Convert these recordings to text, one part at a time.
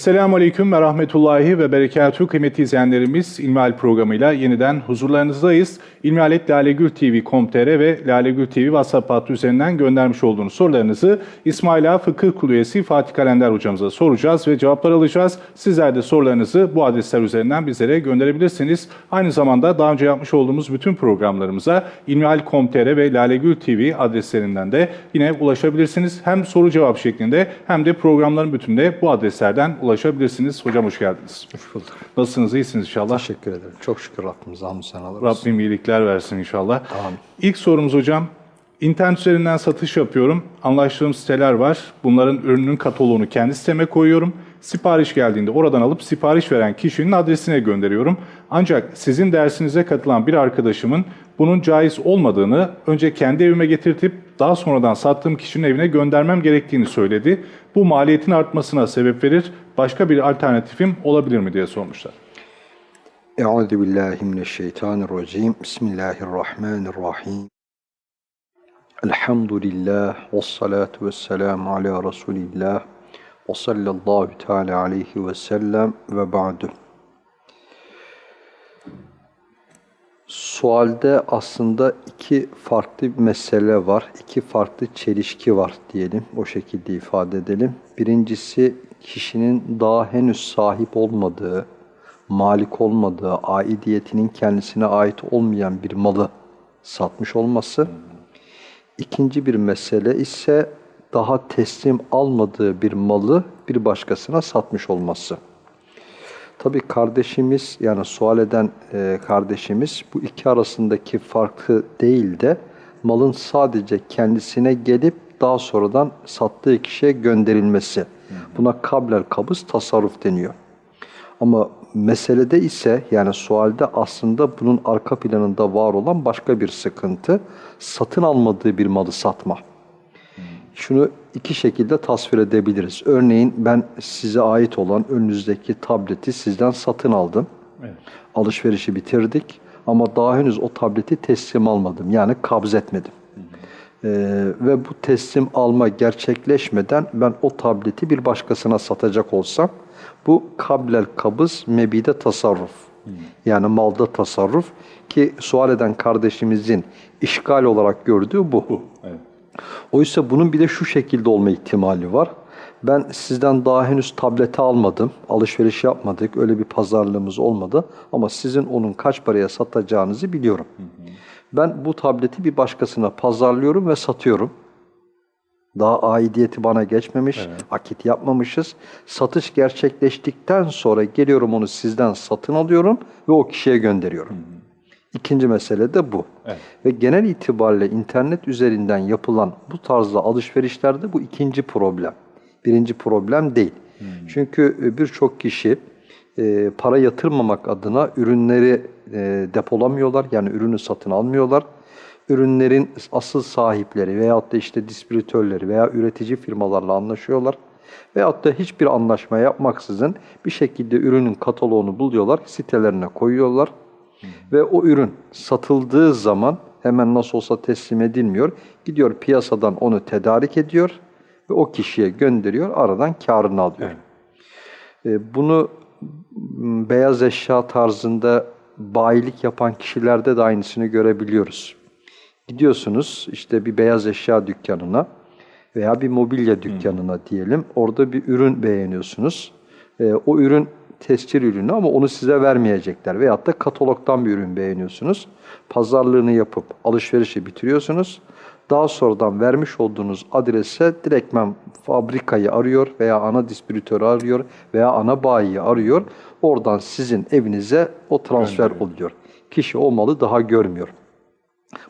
Esselamu Aleyküm ve Rahmetullahi ve Berekatuhu kıymetli izleyenlerimiz İlmihal programıyla yeniden huzurlarınızdayız. İlmihaletlalegültv.com.tr ve Lalegül TV WhatsApp hattı üzerinden göndermiş olduğunuz sorularınızı İsmaila Fıkıh Kulu üyesi Fatih Kalender hocamıza soracağız ve cevaplar alacağız. Sizler de sorularınızı bu adresler üzerinden bizlere gönderebilirsiniz. Aynı zamanda daha önce yapmış olduğumuz bütün programlarımıza ilmihal.com.tr ve Lalegül TV adreslerinden de yine ulaşabilirsiniz. Hem soru cevap şeklinde hem de programların bütünde bu adreslerden ulaşabilirsiniz. Hocam hoş geldiniz. Hoş bulduk. Nasılsınız? İyisiniz inşallah. Teşekkür ederim. Çok şükür Rabbimize hamdü senalar olsun. Rabbim iyilikler versin inşallah. Amin. İlk sorumuz hocam. İnternet üzerinden satış yapıyorum. Anlaştığım siteler var. Bunların ürünün kataloğunu kendi siteme koyuyorum. Sipariş geldiğinde oradan alıp sipariş veren kişinin adresine gönderiyorum. Ancak sizin dersinize katılan bir arkadaşımın bunun caiz olmadığını önce kendi evime getirtip daha sonradan sattığım kişinin evine göndermem gerektiğini söyledi. Bu maliyetin artmasına sebep verir. Başka bir alternatifim olabilir mi diye sormuşlar. Euzu billahi mineşşeytanirracim. Bismillahirrahmanirrahim. Elhamdülillah ve salatu ve selamu ala Resulillah ve sallallahu teala aleyhi ve sellem ve ba'du. Sualde aslında iki farklı mesele var, iki farklı çelişki var diyelim, o şekilde ifade edelim. Birincisi kişinin daha henüz sahip olmadığı, malik olmadığı, aidiyetinin kendisine ait olmayan bir malı satmış olması. İkinci bir mesele ise daha teslim almadığı bir malı bir başkasına satmış olması. Tabii kardeşimiz yani sual eden e, kardeşimiz bu iki arasındaki farkı değil de malın sadece kendisine gelip daha sonradan sattığı kişiye gönderilmesi. Buna kablel kabız tasarruf deniyor. Ama meselede ise yani sualde aslında bunun arka planında var olan başka bir sıkıntı. Satın almadığı bir malı satma. Şunu iki şekilde tasvir edebiliriz. Örneğin ben size ait olan önünüzdeki tableti sizden satın aldım. Evet. Alışverişi bitirdik ama daha henüz o tableti teslim almadım. Yani kabz etmedim. Ee, ve bu teslim alma gerçekleşmeden ben o tableti bir başkasına satacak olsam bu kablel kabız mebide tasarruf. Yani malda tasarruf ki sual eden kardeşimizin işgal olarak gördüğü bu. Evet. Oysa bunun bir de şu şekilde olma ihtimali var. Ben sizden daha henüz tableti almadım, alışveriş yapmadık, öyle bir pazarlığımız olmadı. Ama sizin onun kaç paraya satacağınızı biliyorum. Ben bu tableti bir başkasına pazarlıyorum ve satıyorum. Daha aidiyeti bana geçmemiş, akit yapmamışız. Satış gerçekleştikten sonra geliyorum onu sizden satın alıyorum ve o kişiye gönderiyorum. İkinci mesele de bu. Evet. Ve genel itibariyle internet üzerinden yapılan bu tarzda alışverişlerde bu ikinci problem. Birinci problem değil. Çünkü e, birçok kişi e, para yatırmamak adına ürünleri e, depolamıyorlar. Yani ürünü satın almıyorlar. Ürünlerin asıl sahipleri veyahut da işte distribütörleri veya üretici firmalarla anlaşıyorlar. Veyahut da hiçbir anlaşma yapmaksızın bir şekilde ürünün kataloğunu buluyorlar, sitelerine koyuyorlar. Ve o ürün satıldığı zaman hemen nasıl olsa teslim edilmiyor. Gidiyor piyasadan onu tedarik ediyor ve o kişiye gönderiyor, aradan karını alıyor. E, Bunu beyaz eşya tarzında bayilik yapan kişilerde de aynısını görebiliyoruz. Gidiyorsunuz işte bir beyaz eşya dükkanına veya bir mobilya dükkanına diyelim. Orada bir ürün beğeniyorsunuz. E, o ürün tescil ürünü ama onu size vermeyecekler. Veyahut da katalogdan bir ürün beğeniyorsunuz. Pazarlığını yapıp alışverişi bitiriyorsunuz. Daha sonradan vermiş olduğunuz adrese direktmen fabrikayı arıyor veya ana distribütörü arıyor veya ana bayiyi arıyor. Oradan sizin evinize o transfer oluyor. Kişi o malı daha görmüyor.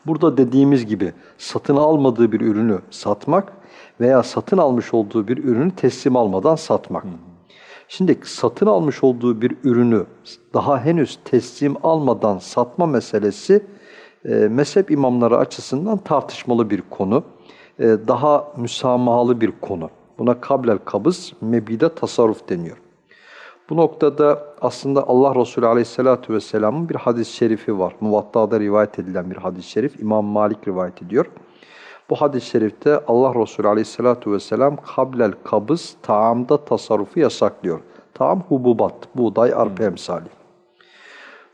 Burada dediğimiz gibi satın almadığı bir ürünü satmak veya satın almış olduğu bir ürünü teslim almadan satmak. Şimdi satın almış olduğu bir ürünü daha henüz teslim almadan satma meselesi e, mezhep imamları açısından tartışmalı bir konu. E, daha müsamahalı bir konu. Buna kablel kabız, mebide tasarruf deniyor. Bu noktada aslında Allah Resulü Aleyhisselatü Vesselam'ın bir hadis-i şerifi var. Muvatta'da rivayet edilen bir hadis-i şerif. İmam Malik rivayet ediyor. Bu hadis-i şerifte Allah Resulü aleyhissalatu vesselam kablel kabız taamda tasarrufu yasaklıyor. Taam hububat, buğday, arpa emsali.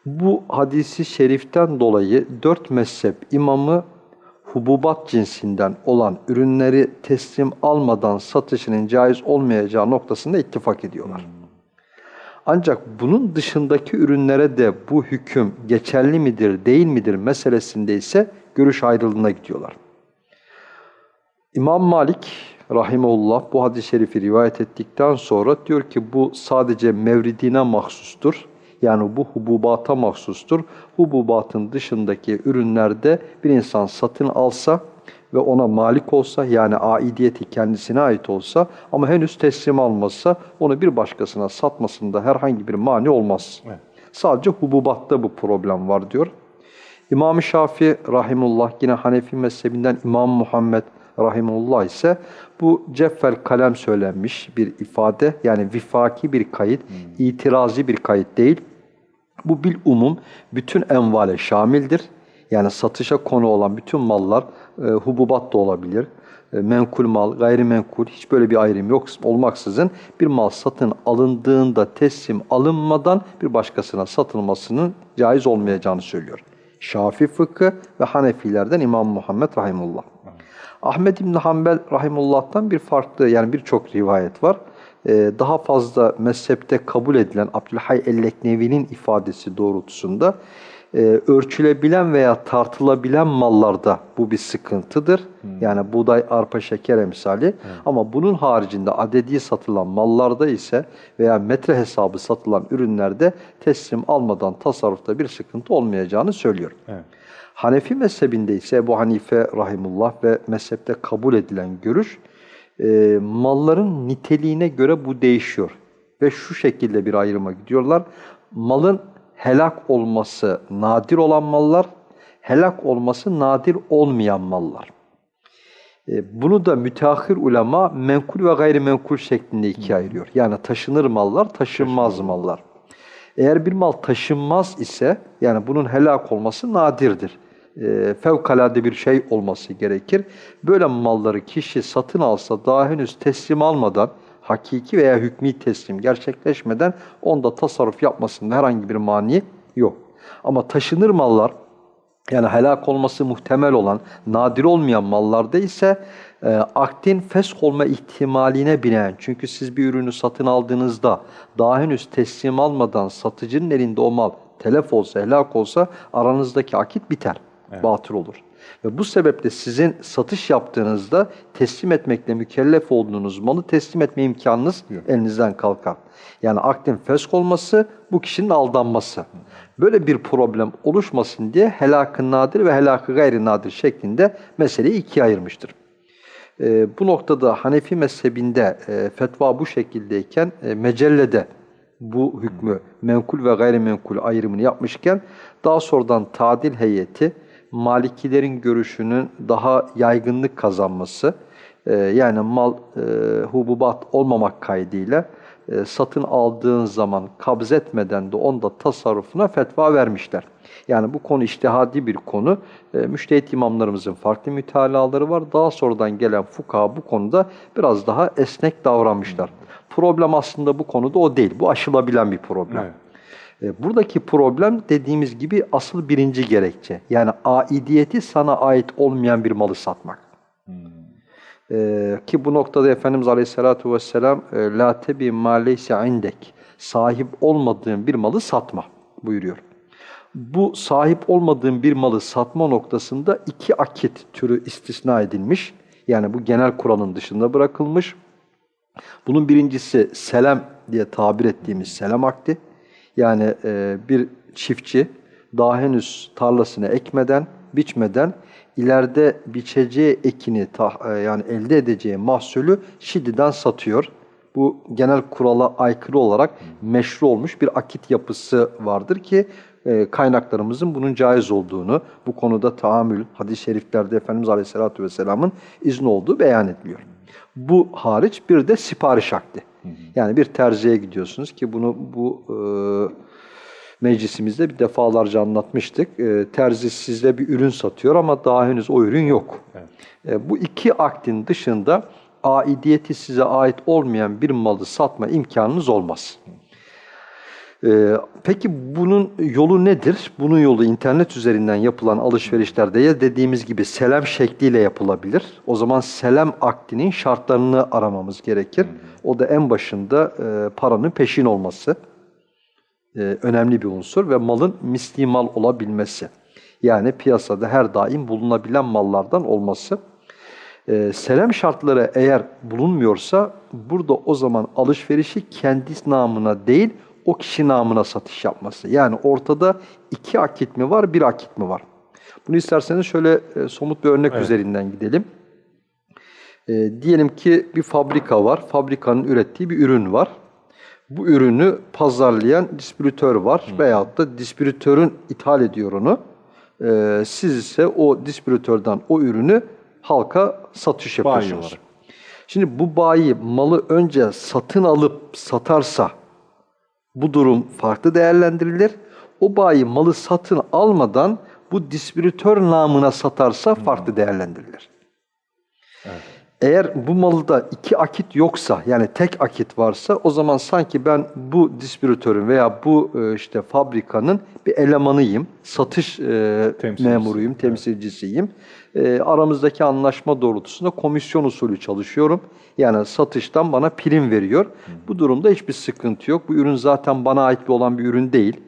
Bu hadisi şeriften dolayı dört mezhep imamı hububat cinsinden olan ürünleri teslim almadan satışının caiz olmayacağı noktasında ittifak ediyorlar. Ancak bunun dışındaki ürünlere de bu hüküm geçerli midir, değil midir meselesinde ise görüş ayrılığına gidiyorlar. İmam Malik rahimullah bu hadis-i şerifi rivayet ettikten sonra diyor ki bu sadece mevridine mahsustur. Yani bu hububata mahsustur. Hububatın dışındaki ürünlerde bir insan satın alsa ve ona malik olsa yani aidiyeti kendisine ait olsa ama henüz teslim almazsa onu bir başkasına satmasında herhangi bir mani olmaz. Evet. Sadece hububatta bu problem var diyor. İmam-ı Şafii rahimullah yine Hanefi mezhebinden İmam Muhammed rahimullah ise bu ceffel kalem söylenmiş bir ifade yani vifaki bir kayıt, itirazi bir kayıt değil. Bu bil umum bütün envale şamildir. Yani satışa konu olan bütün mallar e, hububat da olabilir. E, menkul mal, gayrimenkul hiç böyle bir ayrım yok olmaksızın bir mal satın alındığında teslim alınmadan bir başkasına satılmasının caiz olmayacağını söylüyor. Şafi fıkhı ve Hanefilerden İmam Muhammed Rahimullah. Ahmed İbn Hanbel Rahimullah'tan bir farklı yani birçok rivayet var. Ee, daha fazla mezhepte kabul edilen Abdülhay el-Leknevi'nin ifadesi doğrultusunda e, ölçülebilen veya tartılabilen mallarda bu bir sıkıntıdır. Yani buğday, arpa, şeker emsali. Ama bunun haricinde adedi satılan mallarda ise veya metre hesabı satılan ürünlerde teslim almadan tasarrufta bir sıkıntı olmayacağını söylüyor. Evet. Hanefi mezhebinde ise Ebu Hanife rahimullah ve mezhepte kabul edilen görüş e, malların niteliğine göre bu değişiyor. Ve şu şekilde bir ayrıma gidiyorlar. Malın helak olması nadir olan mallar, helak olması nadir olmayan mallar. E, Bunu da müteahhir ulema menkul ve gayrimenkul şeklinde ikiye ayırıyor. Yani taşınır mallar, taşınmaz mallar. Eğer bir mal taşınmaz ise yani bunun helak olması nadirdir. E, fevkalade bir şey olması gerekir. Böyle malları kişi satın alsa daha henüz teslim almadan hakiki veya hükmü teslim gerçekleşmeden onda tasarruf yapmasında herhangi bir mani yok. Ama taşınır mallar yani helak olması muhtemel olan, nadir olmayan mallarda ise e, akdin fesk olma ihtimaline binaen. Çünkü siz bir ürünü satın aldığınızda daha henüz teslim almadan satıcının elinde o mal telef olsa, helak olsa aranızdaki akit biter, batıl olur. Ve bu sebeple sizin satış yaptığınızda teslim etmekle mükellef olduğunuz malı teslim etme imkanınız elinizden kalkar. Yani akdin fesk olması bu kişinin aldanması. Böyle bir problem oluşmasın diye helak-ı nadir ve helak-ı gayri nadir şeklinde meseleyi ikiye ayırmıştır. Ee, bu noktada Hanefi mezhebinde e, fetva bu şekildeyken e, mecellede bu hükmü menkul ve gayrimenkul ayrımını yapmışken daha sonradan tadil heyeti Malikilerin görüşünün daha yaygınlık kazanması e, yani mal e, hububat olmamak kaydıyla e, satın aldığın zaman kabz etmeden de onda tasarrufuna fetva vermişler. Yani bu konu iştihadi bir konu. Müştehit imamlarımızın farklı mütalaları var. Daha sonradan gelen fukaha bu konuda biraz daha esnek davranmışlar. Problem aslında bu konuda o değil. Bu aşılabilen bir problem. Evet. E, Buradaki problem dediğimiz gibi asıl birinci gerekçe. Yani aidiyeti sana ait olmayan bir malı satmak. E, ki bu noktada Efendimiz Aleyhisselatü Vesselam e, la tebi ma leyse indek sahip olmadığın bir malı satma buyuruyor. Bu sahip olmadığın bir malı satma noktasında iki akit türü istisna edilmiş. Yani bu genel kuralın dışında bırakılmış. Bunun birincisi selam diye tabir ettiğimiz selam akdi. Yani e, bir çiftçi daha henüz tarlasını ekmeden, biçmeden ileride biçeceği ekini ta- e, yani elde edeceği mahsulü şimdiden satıyor. Bu genel kurala aykırı olarak meşru olmuş bir akit yapısı vardır ki e, kaynaklarımızın bunun caiz olduğunu, bu konuda tahammül, hadis-i şeriflerde Efendimiz Aleyhisselatü Vesselam'ın izni olduğu beyan ediliyor. Bu hariç bir de sipariş akdi. Yani bir terziye gidiyorsunuz ki bunu bu Meclisimizde bir defalarca anlatmıştık. E, terzi sizde bir ürün satıyor ama daha henüz o ürün yok. E, bu iki aktin dışında aidiyeti size ait olmayan bir malı satma imkanınız olmaz. Ee, peki bunun yolu nedir? Bunun yolu internet üzerinden yapılan alışverişlerde ya dediğimiz gibi selam şekliyle yapılabilir. O zaman selam akdinin şartlarını aramamız gerekir. O da en başında e, paranın peşin olması. e, önemli bir unsur ve malın misli mal olabilmesi. Yani piyasada her daim bulunabilen mallardan olması. E, selam şartları eğer bulunmuyorsa burada o zaman alışverişi kendi namına değil o kişi namına satış yapması. Yani ortada iki akit mi var, bir akit mi var? Bunu isterseniz şöyle e, somut bir örnek üzerinden gidelim. E, diyelim ki bir fabrika var. Fabrikanın ürettiği bir ürün var. Bu ürünü pazarlayan distribütör var veyahut da distribütörün ithal ediyor onu. E, siz ise o distribütörden o ürünü halka satış Bayi yapıyorsunuz. olarak. Şimdi bu bayi malı önce satın alıp satarsa bu durum farklı değerlendirilir. O bayi malı satın almadan bu distribütör namına satarsa farklı değerlendirilir. Eğer bu malda iki akit yoksa yani tek akit varsa o zaman sanki ben bu distribütörün veya bu e, işte fabrikanın bir elemanıyım. Satış e, Temsilcisi. memuruyum, temsilcisiyim. E, aramızdaki anlaşma doğrultusunda komisyon usulü çalışıyorum. Yani satıştan bana prim veriyor. Bu durumda hiçbir sıkıntı yok. Bu ürün zaten bana ait olan bir ürün değil.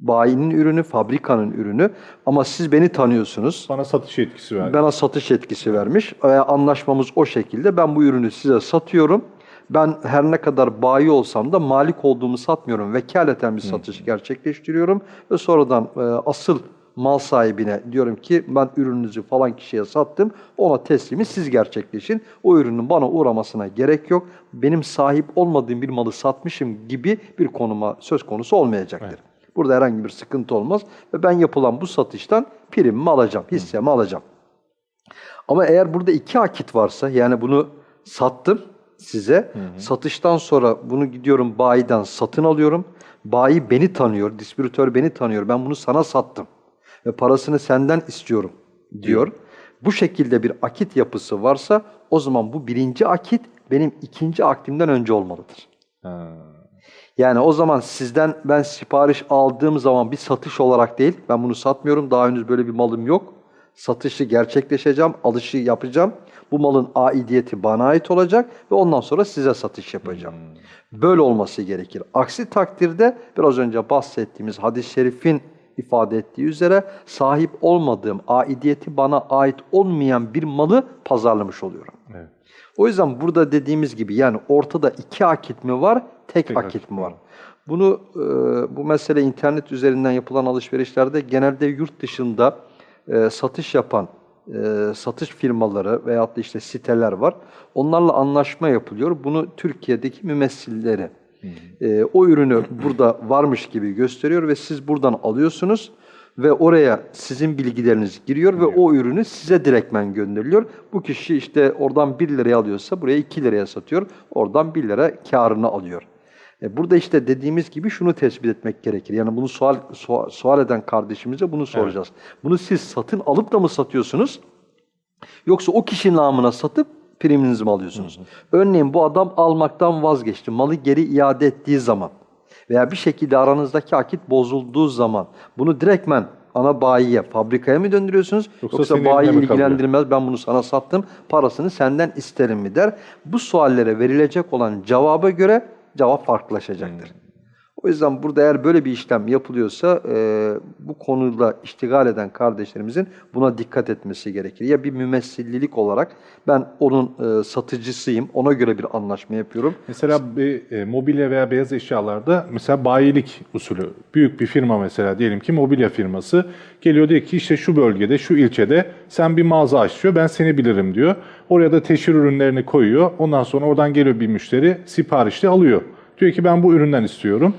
Bayinin ürünü, fabrikanın ürünü. Ama siz beni tanıyorsunuz. Bana satış yetkisi verdi. Bana satış etkisi vermiş. Anlaşmamız o şekilde. Ben bu ürünü size satıyorum. Ben her ne kadar bayi olsam da malik olduğumu satmıyorum. Vekaleten bir satış gerçekleştiriyorum. Ve sonradan e, asıl mal sahibine diyorum ki ben ürününüzü falan kişiye sattım. Ona teslimi siz gerçekleşin. O ürünün bana uğramasına gerek yok. Benim sahip olmadığım bir malı satmışım gibi bir konuma söz konusu olmayacaktır. Burada herhangi bir sıkıntı olmaz ve ben yapılan bu satıştan primimi alacağım, hissemi alacağım. Ama eğer burada iki akit varsa yani bunu sattım size. Satıştan sonra bunu gidiyorum bayiden satın alıyorum. Bayi beni tanıyor, distribütör beni tanıyor. Ben bunu sana sattım ve parasını senden istiyorum diyor. Bu şekilde bir akit yapısı varsa o zaman bu birinci akit benim ikinci akdimden önce olmalıdır. Ha. Yani o zaman sizden ben sipariş aldığım zaman bir satış olarak değil, ben bunu satmıyorum, daha henüz böyle bir malım yok. Satışı gerçekleşeceğim, alışı yapacağım. Bu malın aidiyeti bana ait olacak ve ondan sonra size satış yapacağım. Böyle olması gerekir. Aksi takdirde biraz önce bahsettiğimiz hadis-i şerifin ifade ettiği üzere sahip olmadığım, aidiyeti bana ait olmayan bir malı pazarlamış oluyorum. Evet. O yüzden burada dediğimiz gibi yani ortada iki akit mi var, tek, Tek akit akit mi mi var? Bunu e, bu mesele internet üzerinden yapılan alışverişlerde genelde yurt dışında e, satış yapan e, satış firmaları veyahut da işte siteler var. Onlarla anlaşma yapılıyor. Bunu Türkiye'deki mümessilleri e, o ürünü burada varmış gibi gösteriyor ve siz buradan alıyorsunuz ve oraya sizin bilgileriniz giriyor ve o ürünü size direktmen gönderiliyor. Bu kişi işte oradan 1 liraya alıyorsa buraya 2 liraya satıyor. Oradan 1 lira karını alıyor. E burada işte dediğimiz gibi şunu tespit etmek gerekir. Yani bunu sual, sual, sual eden kardeşimize bunu soracağız. Bunu siz satın alıp da mı satıyorsunuz? Yoksa o kişi namına satıp priminizi mi alıyorsunuz? Örneğin bu adam almaktan vazgeçti. Malı geri iade ettiği zaman veya bir şekilde aranızdaki akit bozulduğu zaman bunu direktmen ana bayiye, fabrikaya mı döndürüyorsunuz? Yoksa Yoksa, bayi kalıyor? ilgilendirmez ben bunu sana sattım parasını senden isterim mi der. Bu suallere verilecek olan cevaba göre cevap farklılaşacaktır. O yüzden burada eğer böyle bir işlem yapılıyorsa e, bu konuyla iştigal eden kardeşlerimizin buna dikkat etmesi gerekir. Ya bir mümessillilik olarak ben onun e, satıcısıyım, ona göre bir anlaşma yapıyorum. Mesela bir e, mobilya veya beyaz eşyalarda mesela bayilik usulü. Büyük bir firma mesela diyelim ki mobilya firması geliyor diyor ki işte şu bölgede, şu ilçede sen bir mağaza açıyor ben seni bilirim diyor. Oraya da teşhir ürünlerini koyuyor. Ondan sonra oradan geliyor bir müşteri siparişli alıyor. Diyor ki ben bu üründen istiyorum.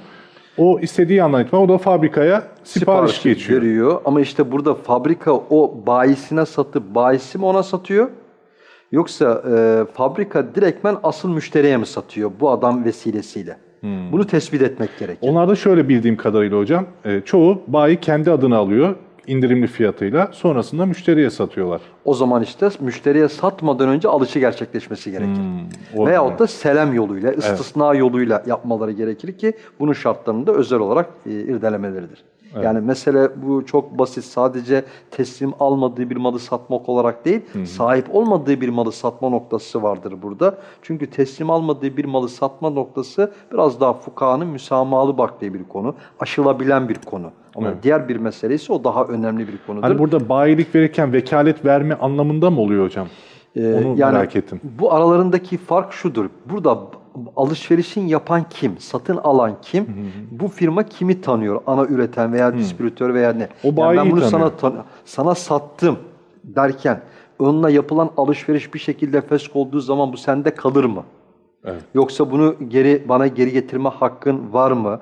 O istediği andan itibaren o da fabrikaya sipariş, Siparişi geçiyor. veriyor. Ama işte burada fabrika o bayisine satıp bayisi mi ona satıyor? Yoksa e, fabrika direktmen asıl müşteriye mi satıyor bu adam vesilesiyle? Bunu tespit etmek gerekir. Onlarda şöyle bildiğim kadarıyla hocam, e, çoğu bayi kendi adını alıyor indirimli fiyatıyla. Sonrasında müşteriye satıyorlar. O zaman işte müşteriye satmadan önce alışı gerçekleşmesi gerekir. o Veyahut zaman. da selam yoluyla, istisna yoluyla yapmaları gerekir ki bunun şartlarını da özel olarak e, irdelemeleridir. Yani mesele bu çok basit. Sadece teslim almadığı bir malı satmak olarak değil, sahip olmadığı bir malı satma noktası vardır burada. Çünkü teslim almadığı bir malı satma noktası biraz daha fukahanın müsamahalı baktığı bir konu, aşılabilen bir konu. Ama diğer bir mesele ise o daha önemli bir konudur. Hani burada bayilik verirken vekalet verme anlamında mı oluyor hocam? Ee, Onu merak ettim. Bu aralarındaki fark şudur. Burada alışverişin yapan kim, satın alan kim, bu firma kimi tanıyor? Ana üreten veya distribütör veya ne? O Yani ben bunu tanıyor. sana tan- sana sattım derken onunla yapılan alışveriş bir şekilde fesk olduğu zaman bu sende kalır mı? Evet. Yoksa bunu geri bana geri getirme hakkın var mı?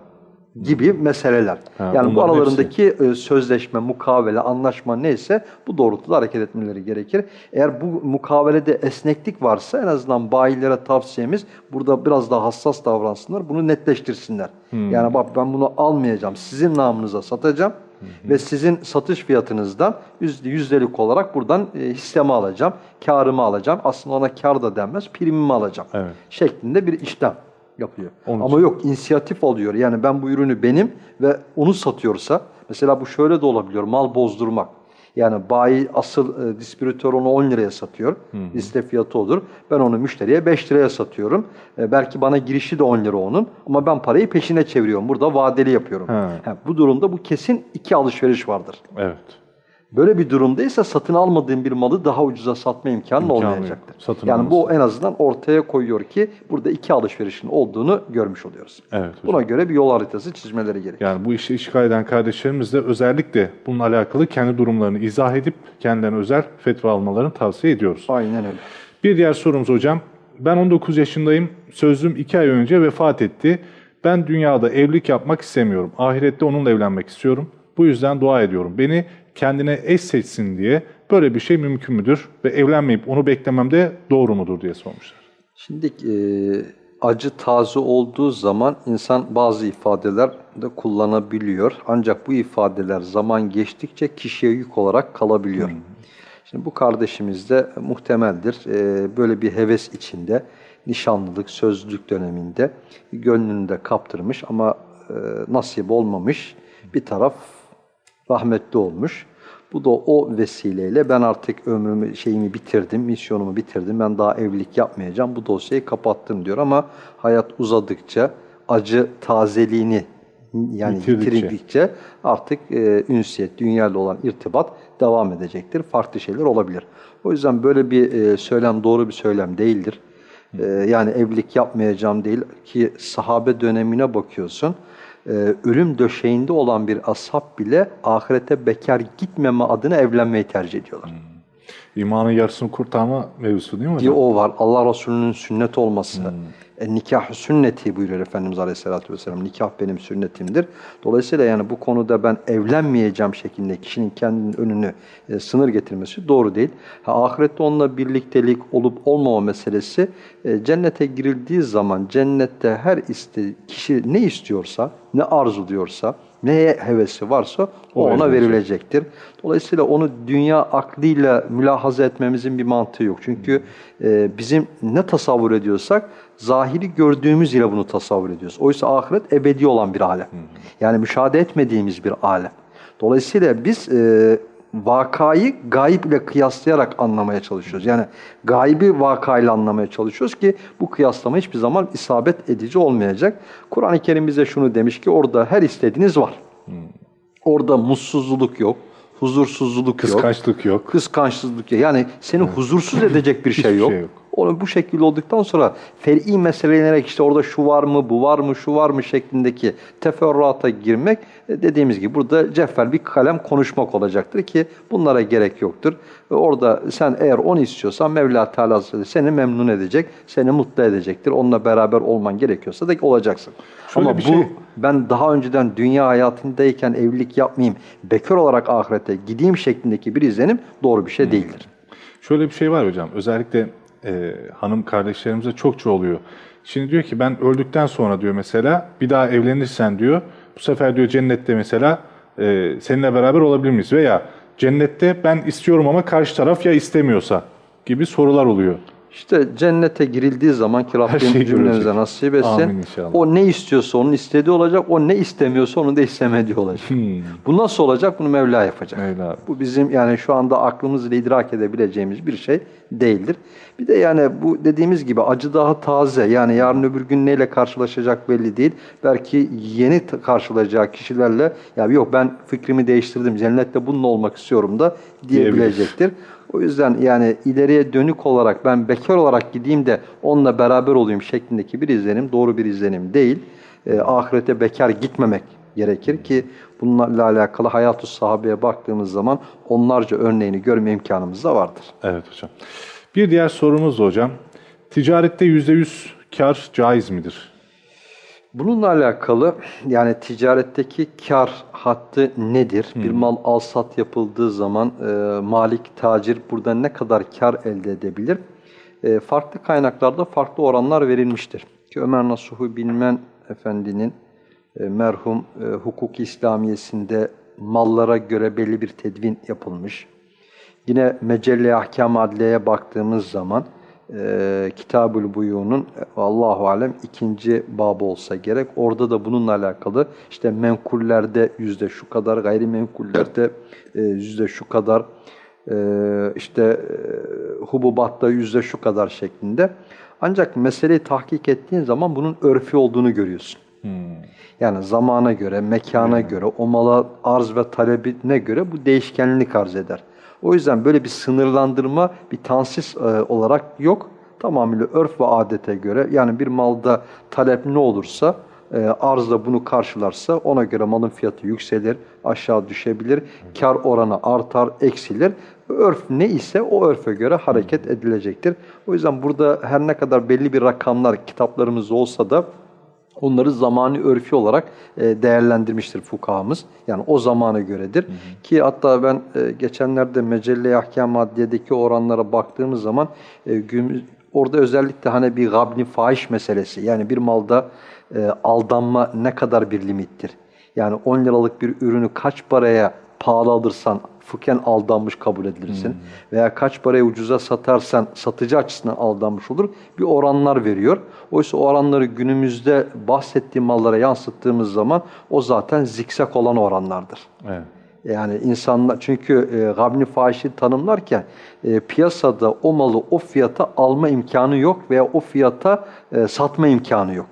Gibi meseleler. Ha, yani bu aralarındaki e, sözleşme, mukavele, anlaşma neyse bu doğrultuda hareket etmeleri gerekir. Eğer bu mukavelede esneklik varsa en azından bayilere tavsiyemiz burada biraz daha hassas davransınlar. Bunu netleştirsinler. Yani bak ben bunu almayacağım. Sizin namınıza satacağım. Ve sizin satış fiyatınızdan yüzde yüzdelik olarak buradan e, hissemi alacağım, karımı alacağım. Aslında ona kar da denmez, primimi alacağım. Evet. Şeklinde bir işlem yapıyor. Onun Ama için. yok inisiyatif alıyor. Yani ben bu ürünü benim ve onu satıyorsa mesela bu şöyle de olabiliyor. Mal bozdurmak. Yani bayi asıl e, distribütör onu 10 liraya satıyor. Liste fiyatı olur. Ben onu müşteriye 5 liraya satıyorum. E, belki bana girişi de 10 lira onun. Ama ben parayı peşine çeviriyorum. Burada vadeli yapıyorum. Ha. Ha, bu durumda bu kesin iki alışveriş vardır. Evet. Böyle bir durumdaysa satın almadığın bir malı daha ucuza satma imkanı İmkanı olmayacaktır. Satın yani bu alması. en azından ortaya koyuyor ki burada iki alışverişin olduğunu görmüş oluyoruz. Evet hocam. Buna göre bir yol haritası çizmeleri gerekiyor. Yani bu işi işgal eden kardeşlerimiz de özellikle bununla alakalı kendi durumlarını izah edip kendilerine özel fetva almalarını tavsiye ediyoruz. Aynen öyle. Bir diğer sorumuz hocam. Ben 19 yaşındayım. Sözlüm 2 ay önce vefat etti. Ben dünyada evlilik yapmak istemiyorum. Ahirette onunla evlenmek istiyorum. Bu yüzden dua ediyorum. Beni kendine eş seçsin diye böyle bir şey mümkün müdür? Ve evlenmeyip onu beklemem de doğru mudur diye sormuşlar. Şimdi e, acı taze olduğu zaman insan bazı ifadeler de kullanabiliyor. Ancak bu ifadeler zaman geçtikçe kişiye yük olarak kalabiliyor. Şimdi bu kardeşimiz de muhtemeldir. e, böyle bir heves içinde nişanlılık, sözlülük döneminde gönlünü de kaptırmış ama e, nasip olmamış. Bir taraf rahmetli olmuş. Bu da o vesileyle ben artık ömrümü şeyimi bitirdim, misyonumu bitirdim. Ben daha evlilik yapmayacağım. Bu dosyayı kapattım diyor ama hayat uzadıkça acı tazeliğini yani Bitirdikçe. yitirdikçe artık e, ünsiyet, dünyayla olan irtibat devam edecektir. Farklı şeyler olabilir. O yüzden böyle bir e, söylem doğru bir söylem değildir. E, yani evlilik yapmayacağım değil ki sahabe dönemine bakıyorsun. E, ölüm döşeğinde olan bir ashab bile ahirete bekar gitmeme adına evlenmeyi tercih ediyorlar. İmanın yarısını kurtarma mevzusu değil mi diye o var. Allah Resulü'nün sünnet olması. E, nikah sünneti buyuruyor Efendimiz Aleyhisselatü Vesselam. Nikah benim sünnetimdir. Dolayısıyla yani bu konuda ben evlenmeyeceğim şeklinde kişinin kendinin önünü e, sınır getirmesi doğru değil. Ha, ahirette onunla birliktelik olup olmama meselesi e, cennete girildiği zaman cennette her iste, kişi ne istiyorsa, ne arzuluyorsa, neye hevesi varsa o, O ona verilecek. verilecektir. Dolayısıyla onu dünya aklıyla mülahaza etmemizin bir mantığı yok. Çünkü e, bizim ne tasavvur ediyorsak zahiri gördüğümüz ile bunu tasavvur ediyoruz. Oysa ahiret ebedi olan bir alem. Yani müşahede etmediğimiz bir alem. Dolayısıyla biz e, vakayı gayb ile kıyaslayarak anlamaya çalışıyoruz. Yani gaybi vakayla anlamaya çalışıyoruz ki bu kıyaslama hiçbir zaman isabet edici olmayacak. Kur'an-ı Kerim bize şunu demiş ki orada her istediğiniz var. Orada mutsuzluk yok, huzursuzluk yok. Kıskançlık yok. Kıskançlık yok. Yani seni huzursuz edecek bir şey Hiçbir yok. şey yok. Onu bu şekilde olduktan sonra fer'i meselelere işte orada şu var mı, bu var mı, şu var mı şeklindeki teferruata girmek e, dediğimiz gibi burada ceffel bir kalem konuşmak olacaktır ki bunlara gerek yoktur. Ve orada sen eğer onu istiyorsan Mevla Teala seni memnun edecek, seni mutlu edecektir. Onunla beraber olman gerekiyorsa da olacaksın. Şöyle Ama bu şey- ben daha önceden dünya hayatındayken evlilik yapmayayım, bekar olarak ahirete gideyim şeklindeki bir izlenim doğru bir şey değildir. Şöyle bir şey var hocam. Özellikle e, hanım kardeşlerimize çokça oluyor. Şimdi diyor ki ben öldükten sonra diyor mesela bir daha evlenirsen diyor bu sefer diyor cennette mesela e, seninle beraber olabilir miyiz? Veya cennette ben istiyorum ama karşı taraf ya istemiyorsa gibi sorular oluyor. İşte cennete girildiği zaman ki Rabbim şeyi cümlemize görecek. nasip etsin. O ne istiyorsa onun istediği olacak. O ne istemiyorsa onun da istemediği olacak. Bu nasıl olacak? Bunu Mevla yapacak. Hmm. Mevla. Bu bizim yani şu anda aklımızla idrak edebileceğimiz bir şey değildir. Bir de yani bu dediğimiz gibi acı daha taze. Yani yarın öbür gün neyle karşılaşacak belli değil. Belki yeni karşılayacağı kişilerle ya yok ben fikrimi değiştirdim. Cennette bununla olmak istiyorum da diyebilecektir. O yüzden yani ileriye dönük olarak ben bekar olarak gideyim de onunla beraber olayım şeklindeki bir izlenim doğru bir izlenim değil. Ee, ahirete bekar gitmemek gerekir ki bunlarla alakalı hayatü sahabeye baktığımız zaman onlarca örneğini görme imkanımız da vardır. Evet hocam. Bir diğer sorumuz hocam. Ticarette %100 kar caiz midir? Bununla alakalı yani ticaretteki kar hattı nedir? Bir mal al sat yapıldığı zaman e, malik tacir burada ne kadar kar elde edebilir? E, farklı kaynaklarda farklı oranlar verilmiştir. Ki Ömer Nasuhu Bilmen Efendi'nin e, merhum e, hukuk İslamiyesinde mallara göre belli bir tedvin yapılmış. Yine Mecelle Ahkam Adliye'ye baktığımız zaman e, Kitabül Buyu'nun Allahu Alem ikinci babı olsa gerek. Orada da bununla alakalı işte menkullerde yüzde şu kadar, gayrimenkullerde e, yüzde şu kadar, e, işte e, hububatta yüzde şu kadar şeklinde. Ancak meseleyi tahkik ettiğin zaman bunun örfi olduğunu görüyorsun. Yani zamana göre, mekana göre, o mala arz ve talebine göre bu değişkenlik arz eder. O yüzden böyle bir sınırlandırma, bir tansis e, olarak yok. Tamamıyla örf ve adete göre yani bir malda talep ne olursa e, arz da bunu karşılarsa ona göre malın fiyatı yükselir, aşağı düşebilir, kar oranı artar, eksilir. Örf ne ise o örfe göre hareket edilecektir. O yüzden burada her ne kadar belli bir rakamlar kitaplarımızda olsa da Onları zamani örfi olarak e, değerlendirmiştir fukahamız. Yani o zamana göredir. Ki hatta ben e, geçenlerde Mecelle-i Ahkam Maddiye'deki oranlara baktığımız zaman e, orada özellikle hani bir gabni fahiş meselesi. Yani bir malda aldanma ne kadar bir limittir? Yani 10 liralık bir ürünü kaç paraya pahalı alırsan fıkhen aldanmış kabul edilirsin. Veya kaç paraya ucuza satarsan satıcı açısından aldanmış olur. Bir oranlar veriyor. Oysa o oranları günümüzde bahsettiğim mallara yansıttığımız zaman o zaten zikzak olan oranlardır. Evet. Yani insanlar çünkü e, gabni fahişi tanımlarken e, piyasada o malı o fiyata alma imkanı yok veya o fiyata e, satma imkanı yok.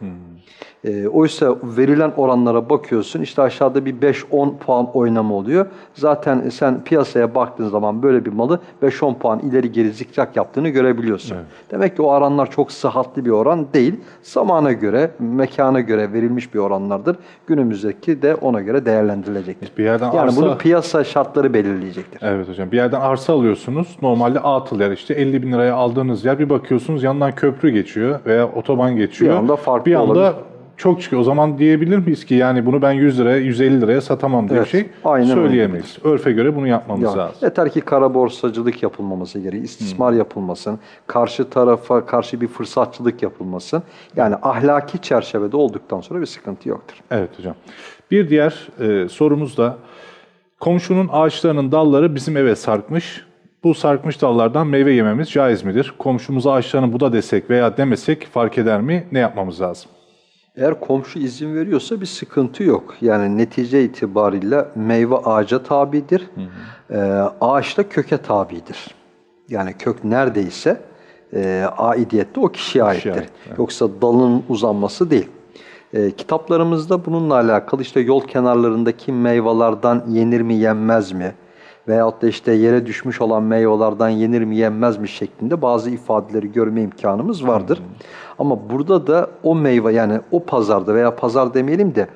E, oysa verilen oranlara bakıyorsun işte aşağıda bir 5-10 puan oynama oluyor. Zaten sen piyasaya baktığın zaman böyle bir malı 5-10 puan ileri geri zikzak yaptığını görebiliyorsun. Demek ki o oranlar çok sıhhatli bir oran değil. Zamana göre, mekana göre verilmiş bir oranlardır. Günümüzdeki de ona göre değerlendirilecektir. Bir yerden Yani arsa... bunu piyasa şartları belirleyecektir. Evet hocam. Bir yerden arsa alıyorsunuz. Normalde atıl yer işte 50 bin liraya aldığınız yer bir bakıyorsunuz yanından köprü geçiyor veya otoban geçiyor. Bir anda farklı Bir anda olabilir. Çok çıkıyor. O zaman diyebilir miyiz ki yani bunu ben 100 liraya 150 liraya satamam diye Evet, bir şey aynen öyle. söyleyemeyiz. Örfe göre bunu yapmamız Ya, lazım. yeter ki kara borsacılık yapılmaması gereği, istismar yapılmasın, karşı tarafa karşı bir fırsatçılık yapılmasın. Yani ahlaki çerçevede olduktan sonra bir sıkıntı yoktur. Evet hocam. Bir diğer e, sorumuz da komşunun ağaçlarının dalları bizim eve sarkmış. Bu sarkmış dallardan meyve yememiz caiz midir? Komşumuza ağaçlarını buda desek veya demesek fark eder mi? Ne yapmamız lazım? Eğer komşu izin veriyorsa bir sıkıntı yok. Yani netice itibariyle meyve ağaca tabidir. Ee, ağaç da köke tabidir. Yani kök neredeyse e, aidiyette o kişiye aittir. ait, evet. Yoksa dalın uzanması değil. Ee, kitaplarımızda bununla alakalı işte yol kenarlarındaki meyvelerden yenir mi yenmez mi? Veyahut da işte yere düşmüş olan meyvelerden yenir mi yenmez mi şeklinde bazı ifadeleri görme imkanımız vardır. Ama burada da o meyve yani o pazarda veya pazar demeyelim de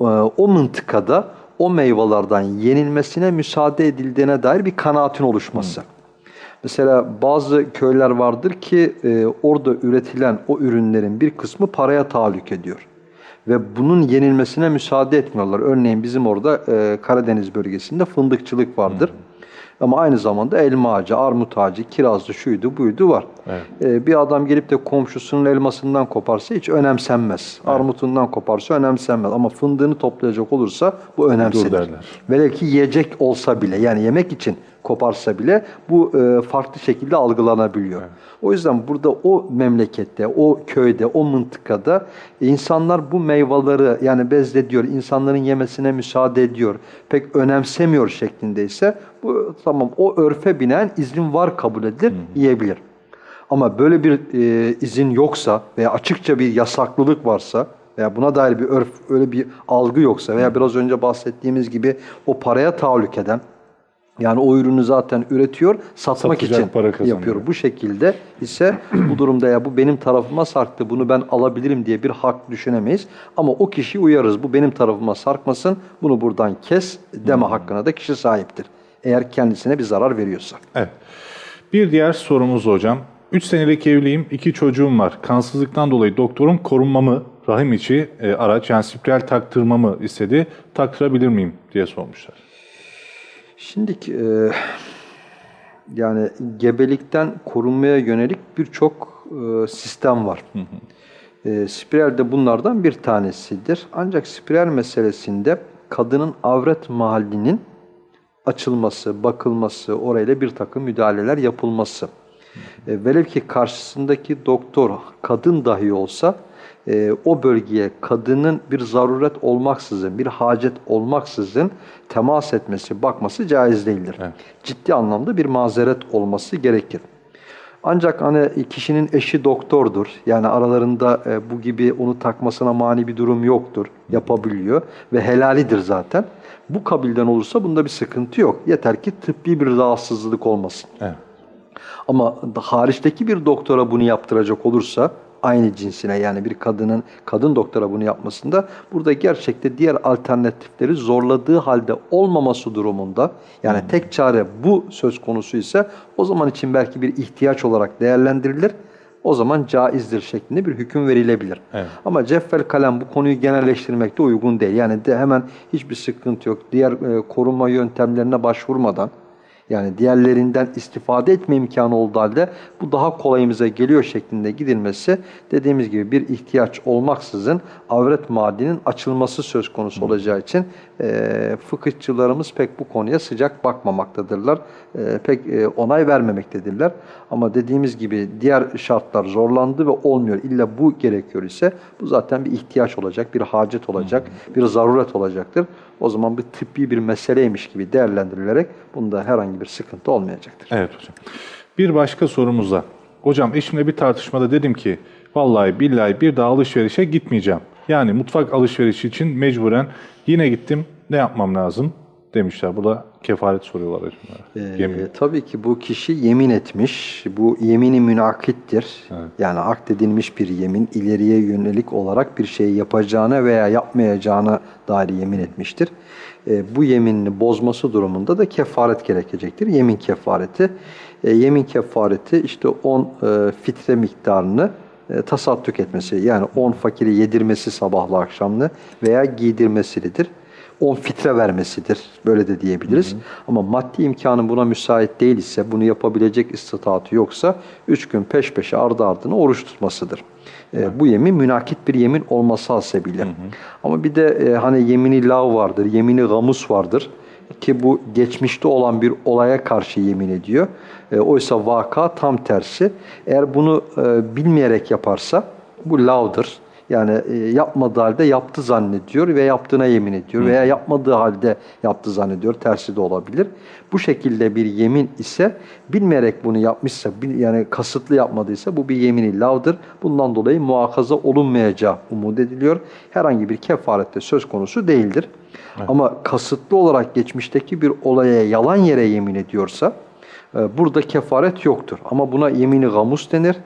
e, o mıntıkada o meyvelerden yenilmesine müsaade edildiğine dair bir kanaatin oluşması. Mesela bazı köyler vardır ki e, orada üretilen o ürünlerin bir kısmı paraya tahallük ediyor. Ve bunun yenilmesine müsaade etmiyorlar. Örneğin bizim orada e, Karadeniz bölgesinde fındıkçılık vardır. Ama aynı zamanda elma ağacı, armut ağacı, kirazlı, şuydu, buydu var. Evet. Ee, bir adam gelip de komşusunun elmasından koparsa hiç önemsenmez. Armutundan koparsa önemsenmez. Ama fındığını toplayacak olursa bu önemsenir. Velev ki yiyecek olsa bile yani yemek için koparsa bile bu e, farklı şekilde algılanabiliyor. O yüzden burada o memlekette, o köyde, o mıntıkada insanlar bu meyveleri yani bezlediyor, insanların yemesine müsaade ediyor, pek önemsemiyor şeklindeyse bu tamam o örfe binen izin var kabul edilir, yiyebilir. Ama böyle bir e, izin yoksa veya açıkça bir yasaklılık varsa veya buna dair bir örf, öyle bir algı yoksa veya biraz önce bahsettiğimiz gibi o paraya tahallük eden yani o ürünü zaten üretiyor, satmak Satacak için para kazanıyor. yapıyor. Bu şekilde ise bu durumda ya bu benim tarafıma sarktı, bunu ben alabilirim diye bir hak düşünemeyiz. Ama o kişiyi uyarız, bu benim tarafıma sarkmasın, bunu buradan kes deme hakkına da kişi sahiptir. Eğer kendisine bir zarar veriyorsa. Evet. Bir diğer sorumuz hocam. 3 senelik evliyim, 2 çocuğum var. Kansızlıktan dolayı doktorum korunmamı, rahim içi e, araç yani spiral taktırmamı istedi. Taktırabilir miyim diye sormuşlar. Şimdi e, yani gebelikten korunmaya yönelik birçok e, sistem var. E, spiral de bunlardan bir tanesidir. Ancak spiral meselesinde kadının avret mahallinin açılması, bakılması, orayla bir takım müdahaleler yapılması. E, velev ki karşısındaki doktor kadın dahi olsa e, o bölgeye kadının bir zaruret olmaksızın, bir hacet olmaksızın temas etmesi, bakması caiz değildir. Evet. Ciddi anlamda bir mazeret olması gerekir. Ancak hani kişinin eşi doktordur. Yani aralarında e, bu gibi onu takmasına mani bir durum yoktur. Yapabiliyor ve helalidir zaten. Bu kabilden olursa bunda bir sıkıntı yok. Yeter ki tıbbi bir rahatsızlık olmasın. Evet. Ama hariçteki bir doktora bunu yaptıracak olursa aynı cinsine yani bir kadının kadın doktora bunu yapmasında burada gerçekte diğer alternatifleri zorladığı halde olmaması durumunda yani tek çare bu söz konusu ise o zaman için belki bir ihtiyaç olarak değerlendirilir. O zaman caizdir şeklinde bir hüküm verilebilir. Evet. Ama ceffel kalem bu konuyu genelleştirmekte uygun değil. Yani de hemen hiçbir sıkıntı yok. Diğer e, koruma yöntemlerine başvurmadan yani diğerlerinden istifade etme imkanı olduğu halde bu daha kolayımıza geliyor şeklinde gidilmesi dediğimiz gibi bir ihtiyaç olmaksızın avret madinin açılması söz konusu olacağı için e, fıkıhçılarımız pek bu konuya sıcak bakmamaktadırlar. E, pek e, onay vermemektedirler. Ama dediğimiz gibi diğer şartlar zorlandı ve olmuyor. İlla bu gerekiyor ise bu zaten bir ihtiyaç olacak, bir hacet olacak, bir zaruret olacaktır. O zaman bir tıbbi bir meseleymiş gibi değerlendirilerek bunda herhangi bir sıkıntı olmayacaktır. Evet hocam. Bir başka sorumuz da. Hocam eşimle bir tartışmada dedim ki vallahi billahi bir daha alışverişe gitmeyeceğim. Yani mutfak alışverişi için mecburen yine gittim. Ne yapmam lazım demişler. Burada kefaret soruyorlar hocam. Ee, Yemin. tabii ki bu kişi yemin etmiş. Bu yemini münakittir. Yani akdedilmiş bir yemin ileriye yönelik olarak bir şey yapacağına veya yapmayacağına dair yemin etmiştir. Ee, bu yeminini bozması durumunda da kefaret gerekecektir. Yemin kefareti. Ee, yemin kefareti işte 10 e, fitre miktarını e, tasadduk etmesi yani 10 fakiri yedirmesi sabahlı akşamlı veya giydirmesidir. 10 fitre vermesidir. Böyle de diyebiliriz. Ama maddi imkanın buna müsait değil ise, bunu yapabilecek istitatı yoksa 3 gün peş peşe ardı ardına oruç tutmasıdır. E, bu yemin münakit bir yemin olması hasebiyle. Ama bir de e, hani yemini lav vardır, yemini gamus vardır ki bu geçmişte olan bir olaya karşı yemin ediyor. E, oysa vaka tam tersi. Eğer bunu e, bilmeyerek yaparsa bu lavdır. Yani e, yapmadığı halde yaptı zannediyor ve yaptığına yemin ediyor veya yapmadığı halde yaptı zannediyor. Tersi de olabilir. Bu şekilde bir yemin ise bilmeyerek bunu yapmışsa bil- yani kasıtlı yapmadıysa bu bir yemini lavdır. Bundan dolayı muhakaza olunmayacağı umut ediliyor. Herhangi bir kefarette söz konusu değildir. Ama kasıtlı olarak geçmişteki bir olaya yalan yere yemin ediyorsa e, burada kefaret yoktur. Ama buna yemini gamus denir.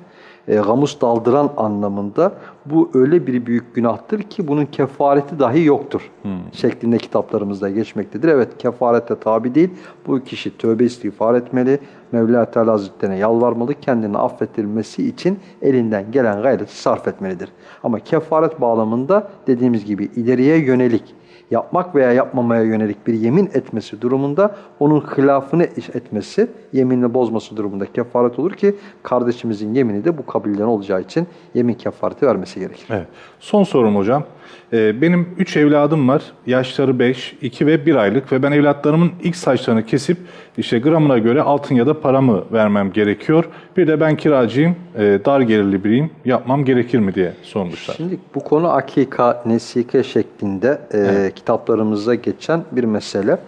E, gamus daldıran anlamında bu öyle bir büyük günahtır ki bunun kefareti dahi yoktur. Şeklinde kitaplarımızda geçmektedir. Evet kefarete tabi değil. Bu kişi tövbe istiğfar etmeli. Mevla Teala Hazretlerine yalvarmalı. Kendini affettirilmesi için elinden gelen gayreti sarf etmelidir. Ama kefaret bağlamında dediğimiz gibi ileriye yönelik yapmak veya yapmamaya yönelik bir yemin etmesi durumunda onun hilafını etmesi, yeminini bozması durumunda kefaret olur ki kardeşimizin yemini de bu kabilden olacağı için yemin kefareti vermesi gerekir. Evet. Son sorum hocam. Ee, benim 3 evladım var. Yaşları 5, 2 ve 1 aylık ve ben evlatlarımın ilk saçlarını kesip işte gramına göre altın ya da para mı vermem gerekiyor? Bir de ben kiracıyım, e, dar gelirli biriyim. Yapmam gerekir mi diye sormuşlar. Şimdi bu konu akika, nesike şeklinde e, kitaplarımızda geçen bir mesele.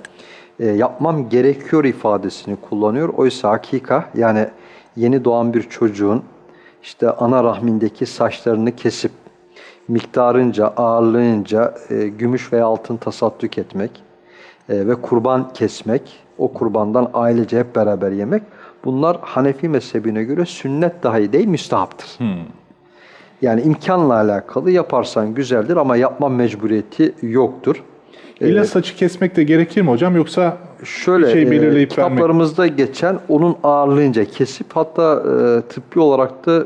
E, yapmam gerekiyor ifadesini kullanıyor. Oysa hakika yani yeni doğan bir çocuğun işte ana rahmindeki saçlarını kesip miktarınca, ağırlığınca e, gümüş veya altın tasadduk etmek e, ve kurban kesmek, o kurbandan ailece hep beraber yemek bunlar Hanefi mezhebine göre sünnet dahi değil müstahaptır. Yani imkanla alakalı yaparsan güzeldir ama yapma mecburiyeti yoktur. İlla saçı kesmek de gerekir mi hocam yoksa Şöyle bir şey e, belirleyip vermek? kitaplarımızda geçen onun ağırlığınca kesip hatta e, tıbbi olarak da e,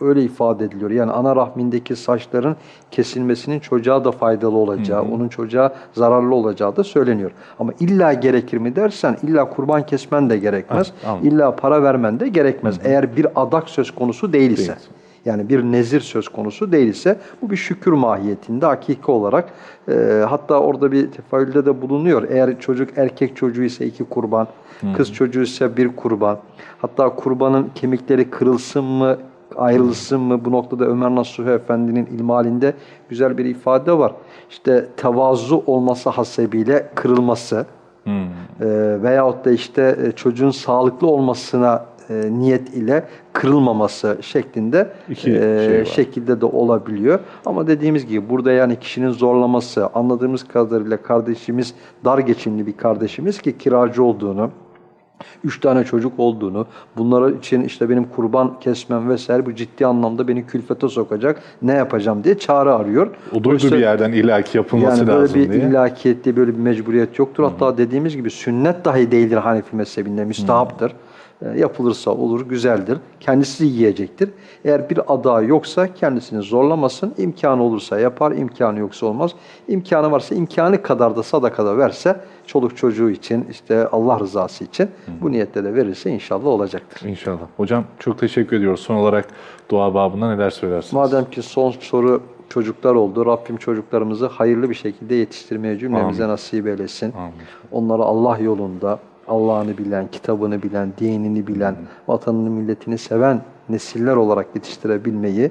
öyle ifade ediliyor. Yani ana rahmindeki saçların kesilmesinin çocuğa da faydalı olacağı, onun çocuğa zararlı olacağı da söyleniyor. Ama illa gerekir mi dersen illa kurban kesmen de gerekmez. Evet, anladım. illa para vermen de gerekmez. Eğer bir adak söz konusu değilse. Değil. Yani bir nezir söz konusu değilse bu bir şükür mahiyetinde hakiki olarak e, hatta orada bir tefeülde de bulunuyor. Eğer çocuk erkek çocuğu ise iki kurban, kız çocuğu ise bir kurban. Hatta kurbanın kemikleri kırılsın mı, ayrılsın mı? Bu noktada Ömer Nasuhi Efendi'nin ilmalinde güzel bir ifade var. İşte tevazu olması hasebiyle kırılması Hmm. e, veyahut da işte e, çocuğun sağlıklı olmasına e, niyet ile kırılmaması şeklinde İki e, şey var. şekilde de olabiliyor. Ama dediğimiz gibi burada yani kişinin zorlaması, anladığımız kadarıyla kardeşimiz dar geçimli bir kardeşimiz ki kiracı olduğunu, üç tane çocuk olduğunu, bunlara için işte benim kurban kesmem vesaire bu ciddi anlamda beni külfete sokacak, ne yapacağım diye çare arıyor. O Oysa- bir yerden illaki yapılması yani böyle lazım bir diye. illakiyet diye böyle bir mecburiyet yoktur. Hatta dediğimiz gibi sünnet dahi değildir Hanefi mezhebinde, müstahaptır. E, yapılırsa olur, güzeldir. Kendisi yiyecektir. Eğer bir ada yoksa kendisini zorlamasın. İmkanı olursa yapar, imkanı yoksa olmaz. İmkanı varsa imkanı kadar da sadakada verse çoluk çocuğu için, işte Allah rızası için bu niyette de verirse inşallah olacaktır. İnşallah. Hocam çok teşekkür ediyoruz. Son olarak dua babında neler söylersiniz? Madem ki son soru çocuklar oldu. Rabbim çocuklarımızı hayırlı bir şekilde yetiştirmeye cümlemize Amin. nasip eylesin. Amin. Onları Allah yolunda, Allah'ını bilen, kitabını bilen, dinini bilen, vatanını, milletini seven nesiller olarak yetiştirebilmeyi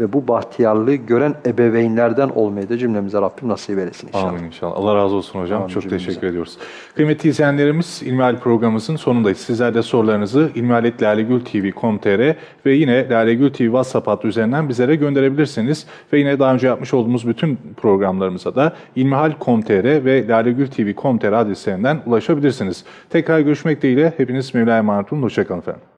ve bu bahtiyarlığı gören ebeveynlerden olmayı da cümlemize Rabbim nasip eylesin inşallah. Amin inşallah. Allah razı olsun hocam. Amin Çok cümlemize. teşekkür ediyoruz. Kıymetli izleyenlerimiz İlmihal programımızın sonundayız. Sizler de sorularınızı ilmihaletlalegültv.com.tr ve yine Lalegül TV WhatsApp hattı üzerinden bizlere gönderebilirsiniz. Ve yine daha önce yapmış olduğumuz bütün programlarımıza da ilmihal.com.tr ve lalegültv.com.tr adreslerinden ulaşabilirsiniz. Tekrar görüşmek dileğiyle hepiniz Mevla'ya emanet olun. Hoşçakalın efendim.